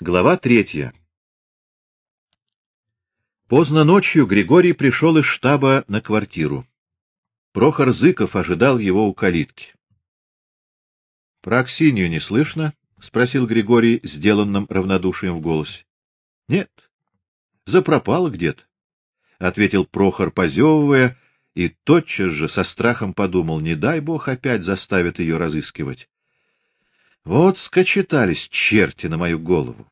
Глава третья. Поздно ночью Григорий пришел из штаба на квартиру. Прохор Зыков ожидал его у калитки. — Про Аксинью не слышно? — спросил Григорий сделанным равнодушием в голосе. — Нет. Запропала где-то, — ответил Прохор, позевывая, и тотчас же со страхом подумал, не дай бог опять заставит ее разыскивать. Вот скочетались черти на мою голову.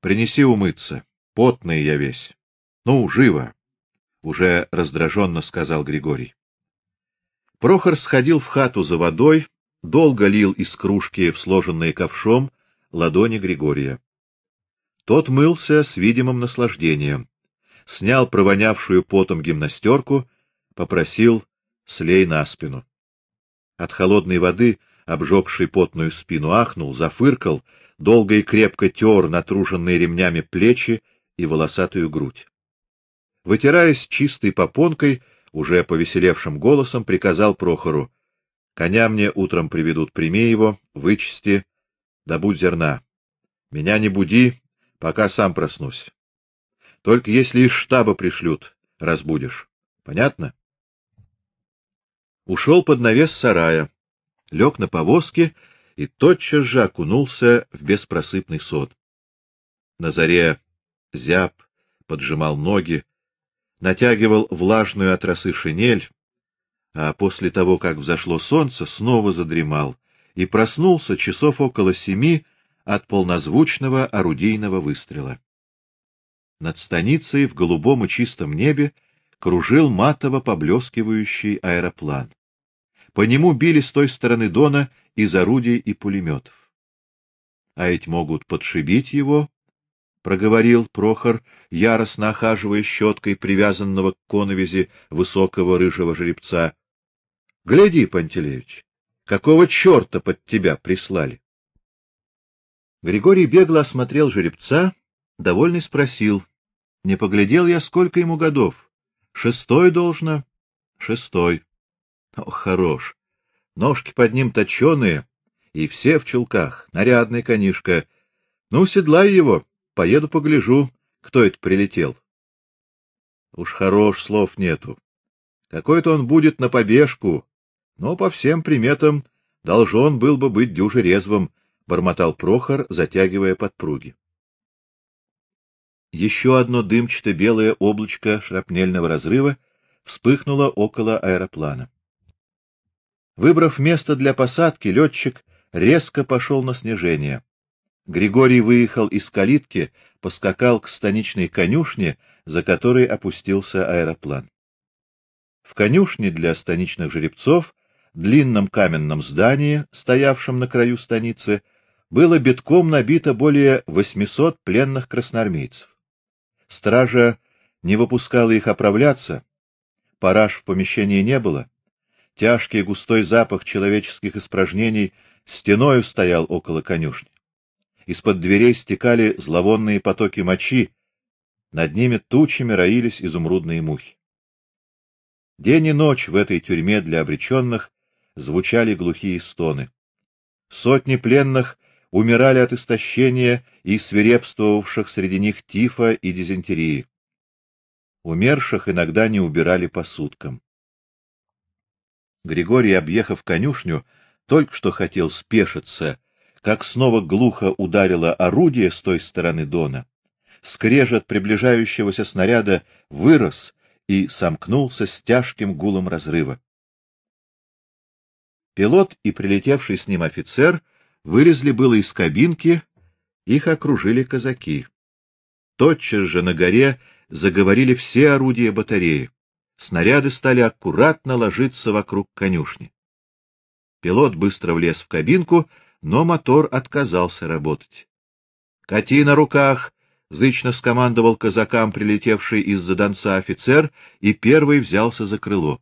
Принеси умыться. Потный я весь. Ну, живо, уже раздраженно сказал Григорий. Прохор сходил в хату за водой, долго лил из кружки в сложенные ковшом ладони Григория. Тот мылся с видимым наслаждением, снял провонявшую потом гимнастерку, попросил слей на спину. От холодной воды, обжегшей потную спину, ахнул, зафыркал, долго и крепко тер натруженные ремнями плечи и волосатую грудь. Вытираясь чистой попонкой, уже повеселевшим голосом приказал Прохору: "Коня мне утром приведут, прими его, вычисти, добудь зерна. Меня не буди, пока сам проснусь. Только если из штаба пришлют, разбудишь. Понятно?" Ушел под навес сарая, лег на повозке и тотчас же окунулся в беспросыпный сон. На заре зяб, поджимал ноги, натягивал влажную от росы шинель, а после того, как взошло солнце, снова задремал и проснулся часов около семи от полнозвучного орудийного выстрела. Над станицей в голубом и чистом небе кружил матово поблескивающий аэроплан. По нему били с той стороны Дона из орудий и пулеметов. А ведь могут подшибить его проговорил Прохор, яростно охаживая щеткой привязанного к коновизи высокого рыжего жеребца. Гляди, Пантелеич, какого черта под тебя прислали? Григорий бегло осмотрел жеребца, довольный спросил: "Не поглядел я, сколько ему годов? Шестой должно, шестой. Ох, хорош. Ножки под ним точеные, и все в чулках, нарядный конишка. Ну, седлай его, Поеду погляжу, кто это прилетел. Уж хорош слов нету. Какой-то он будет на побежку, но по всем приметам должен был бы быть дюже резвым, бормотал Прохор, затягивая подпруги. Еще одно дымчато-белое облачко шрапнельного разрыва вспыхнуло около аэроплана. Выбрав место для посадки, летчик резко пошел на снижение. Григорий выехал из калитки, поскакал к станичной конюшне, за которой опустился аэроплан. В конюшне для станичных жеребцов, длинном каменном здании, стоявшем на краю станицы, было битком набито более 800 пленных красноармейцев. Стража не выпускала их оправляться, параж в помещении не было. Тяжкий густой запах человеческих испражнений стеною стоял около конюшни. Из-под дверей стекали зловонные потоки мочи, над ними тучами роились изумрудные мухи. День и ночь в этой тюрьме для обреченных звучали глухие стоны. Сотни пленных умирали от истощения и свирепствовавших среди них тифа и дизентерии. Умерших иногда не убирали по суткам. Григорий, объехав конюшню, только что хотел спешиться как снова глухо ударило орудие с той стороны Дона. Скрежет приближающегося снаряда вырос и сомкнулся с тяжким гулом разрыва. Пилот и прилетевший с ним офицер вылезли было из кабинки, их окружили казаки. Тотчас же на горе заговорили все орудия батареи. Снаряды стали аккуратно ложиться вокруг конюшни. Пилот быстро влез в кабинку, но мотор отказался работать. "Кати на руках!" зычно скомандовал казакам прилетевший из-за Донца офицер и первый взялся за крыло.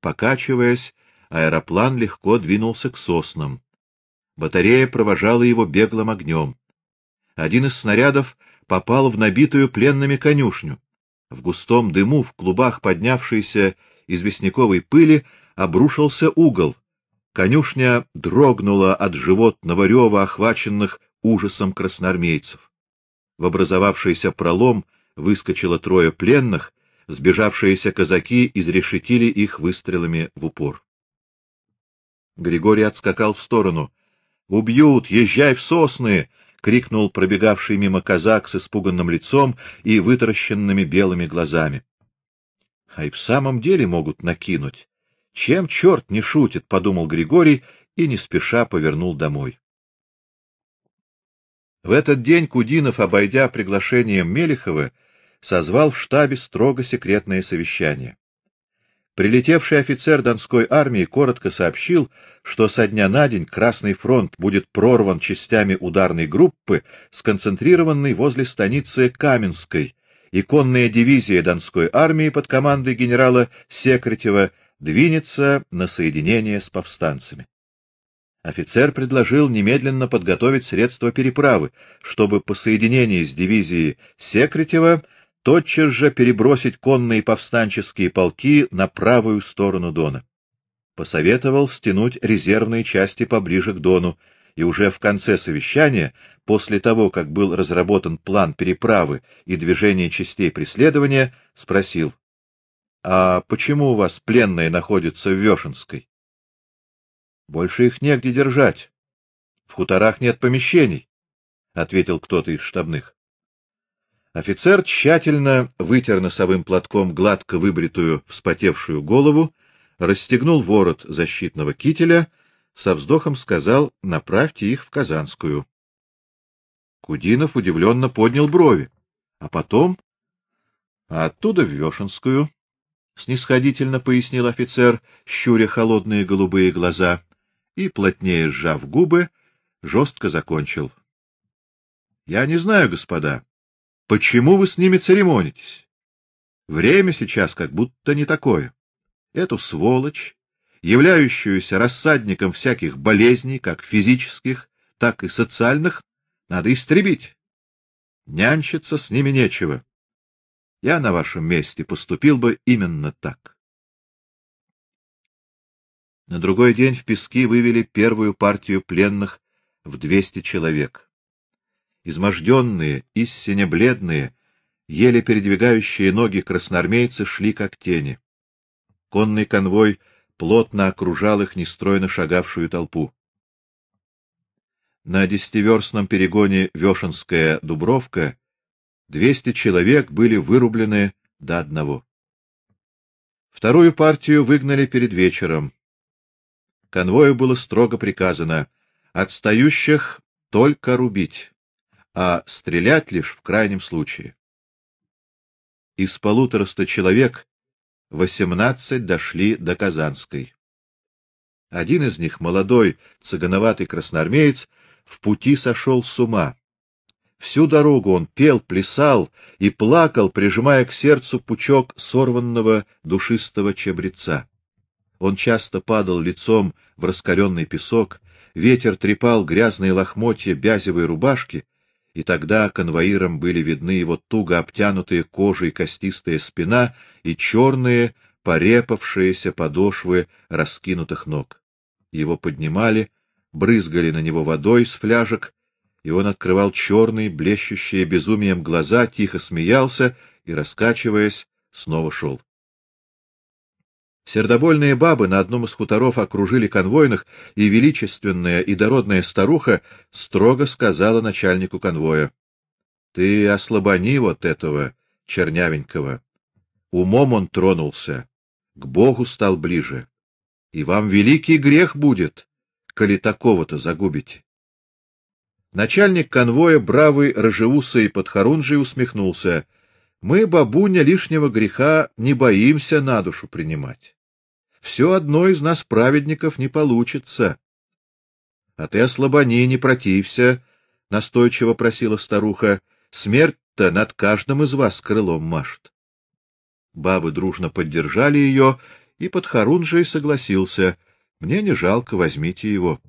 Покачиваясь, аэроплан легко двинулся к соснам. Батарея провожала его беглым огнем. Один из снарядов попал в набитую пленными конюшню. В густом дыму, в клубах поднявшейся известняковой пыли, обрушился угол. Конюшня дрогнула от животного рева охваченных ужасом красноармейцев. В образовавшийся пролом выскочило трое пленных, сбежавшиеся казаки изрешетили их выстрелами в упор. Григорий отскакал в сторону. "Убьют, езжай в сосны!" Крикнул пробегавший мимо казак с испуганным лицом и вытаращенными белыми глазами. А и в самом деле могут накинуть. Чем черт не шутит, подумал Григорий и не спеша повернул домой. В этот день Кудинов, обойдя приглашением Мелехова, созвал в штабе строго секретное совещание. Прилетевший офицер Донской армии коротко сообщил, что со дня на день Красный фронт будет прорван частями ударной группы, сконцентрированной возле станицы Каменской, и конная дивизия Донской армии под командой генерала Секретева двинется на соединение с повстанцами. Офицер предложил немедленно подготовить средства переправы, чтобы по соединении с дивизией Секретева тотчас же перебросить конные повстанческие полки на правую сторону Дона. Посоветовал стянуть резервные части поближе к Дону, и уже в конце совещания, после того, как был разработан план переправы и движения частей преследования, спросил: "А почему у вас пленные находятся в Вешенской?" Больше их негде держать. В хуторах нет помещений, ответил кто-то из штабных. Офицер тщательно вытер носовым платком гладко выбритую, вспотевшую голову, расстегнул ворот защитного кителя, со вздохом сказал: "Направьте их в Казанскую". Кудинов удивленно поднял брови, а потом а оттуда в Вешенскую, снисходительно пояснил офицер, щуря холодные голубые глаза и, плотнее сжав губы, жестко закончил. — Я не знаю, господа, почему вы с ними церемонитесь? Время сейчас как будто не такое. Эту сволочь, являющуюся рассадником всяких болезней, как физических, так и социальных, надо истребить. Нянчиться с ними нечего. Я на вашем месте поступил бы именно так. На другой день в Пески вывели первую партию пленных в двести человек. Изможденные, истинно бледные, еле передвигающие ноги красноармейцы шли как тени. Конный конвой плотно окружал их нестройно шагавшую толпу. На десятиверстном перегоне Вешенская Дубровка двести человек были вырублены до одного. Вторую партию выгнали перед вечером. Конвою было строго приказано отстающих только рубить, а стрелять лишь в крайнем случае. Из полутораста человек восемнадцать дошли до Казанской. Один из них, молодой, цыгановатый красноармеец, в пути сошел с ума. Всю дорогу он пел, плясал и плакал, прижимая к сердцу пучок сорванного душистого чебреца. Он часто падал лицом в раскаленный песок, ветер трепал грязные лохмотья бязевой рубашки, и тогда конвоирам были видны его туго обтянутые кожей костистая спина и черные порепавшиеся подошвы раскинутых ног. Его поднимали, брызгали на него водой из фляжек, и он открывал черные, блещущие безумием глаза, тихо смеялся и, раскачиваясь, снова шел. Сердобольные бабы на одном из хуторов окружили конвойных, и величественная и дородная старуха строго сказала начальнику конвоя: "Ты ослабони вот этого чернявенького. Умом он тронулся, к Богу стал ближе, и вам великий грех будет, коли такого-то загубите". Начальник конвоя, бравый рыжеусый подхорунжий, усмехнулся: "Мы, бабуня, лишнего греха не боимся на душу принимать" все одно из нас праведников не получится. А ты ослабони, не протився, настойчиво просила старуха. Смерть-то над каждым из вас крылом машет. Бабы дружно поддержали ее, и подхорунжий согласился: "Мне не жалко, возьмите его.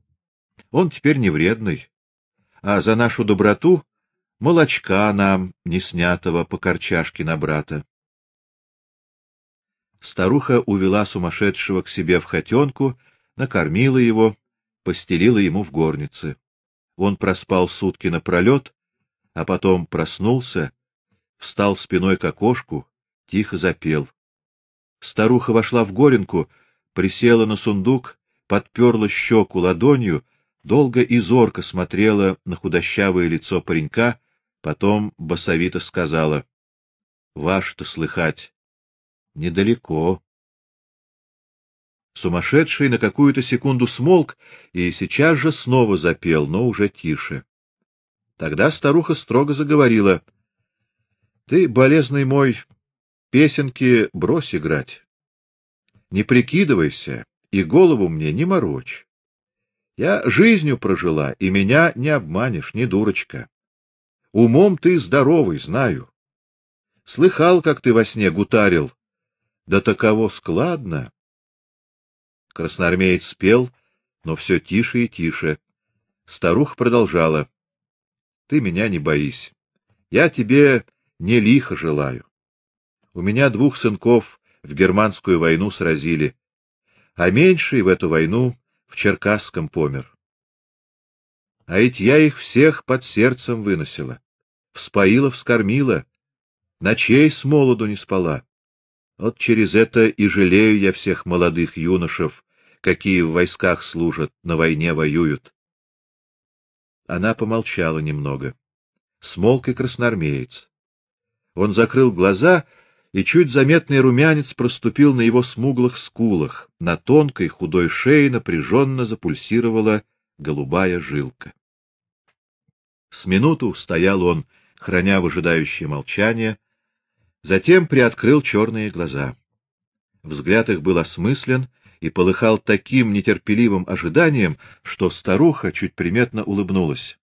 Он теперь не вредный, а за нашу доброту молочка нам не снятого по корчашке на брата". Старуха увела сумасшедшего к себе в хотенку, накормила его, постелила ему в горнице. Он проспал сутки напролет, а потом проснулся, встал спиной к окошку, тихо запел. Старуха вошла в горенку, присела на сундук, подперла щеку ладонью, долго и зорко смотрела на худощавое лицо паренька, потом басовито сказала: "Ваш-то слыхать недалеко". Сумасшедший на какую-то секунду смолк и сейчас же снова запел, но уже тише. Тогда старуха строго заговорила: "Ты, болезный мой, песенки брось играть. Не прикидывайся и голову мне не морочь. Я жизнью прожила, и меня не обманешь, не дурочка. Умом ты здоровый, знаю. Слыхал, как ты во сне гутарил. Да таково складно. Красноармеец спел, но все тише и тише. Старуха продолжала: Ты меня не боись. Я тебе не лихо желаю. У меня двух сынков в германскую войну сразили, а меньший в эту войну в Черкасском помер. А ведь я их всех под сердцем выносила, вспоила, вскормила, ночей с молоду не спала. Вот через это и жалею я всех молодых юношев, какие в войсках служат, на войне воюют. Она помолчала немного. Смолк и красноармеец. Он закрыл глаза, и чуть заметный румянец проступил на его смуглых скулах, на тонкой худой шее напряженно запульсировала голубая жилка. С минуту стоял он, храня выжидающее молчание, затем приоткрыл черные глаза. Взгляд их был осмыслен и полыхал таким нетерпеливым ожиданием, что старуха чуть приметно улыбнулась.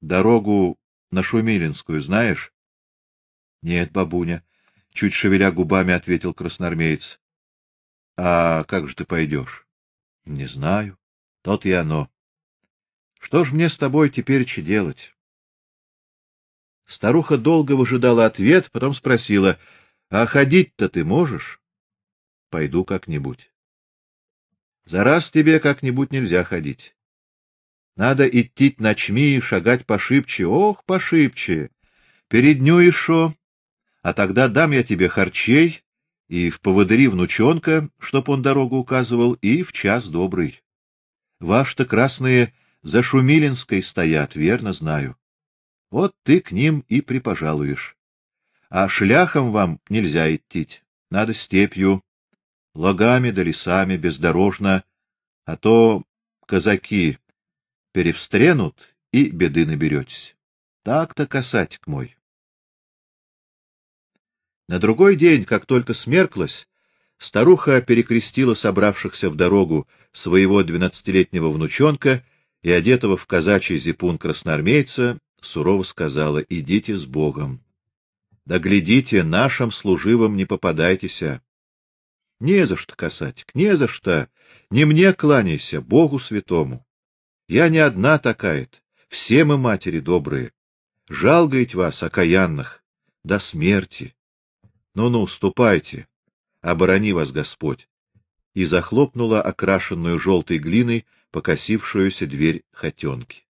Дорогу на Шумилинскую знаешь? Нет, бабуня, чуть шевеля губами ответил красноармеец. А как же ты пойдешь? Не знаю. Тот и оно. Что ж мне с тобой теперь че делать? Старуха долго выжидала ответ, потом спросила: "А ходить-то ты можешь?" "Пойду как-нибудь". За раз тебе как-нибудь нельзя ходить. Надо идти ночми и шагать пошибче, ох, пошибче. Перед дню еще, а тогда дам я тебе харчей и в поводыри внучонка, чтоб он дорогу указывал, и в час добрый. Ваш-то красные за Шумилинской стоят, верно знаю. Вот ты к ним и припожалуешь. А шляхом вам нельзя идти, надо степью, логами да лесами бездорожно, а то казаки перевстренут и беды наберетесь. Так-то, касатик мой. На другой день, как только смерклось, старуха перекрестила собравшихся в дорогу своего двенадцатилетнего внучонка и одетого в казачий зипун красноармейца сурово сказала: "Идите с Богом. Да глядите, нашим служивым не попадайтесь. Не за что, касатик, не за что. Не мне кланяйся, Богу святому. Я не одна такая, все мы матери добрые. Жалгаять вас, окаянных, до смерти. Ну-ну, ступайте, оборони вас Господь. И захлопнула окрашенную желтой глиной покосившуюся дверь хотенки.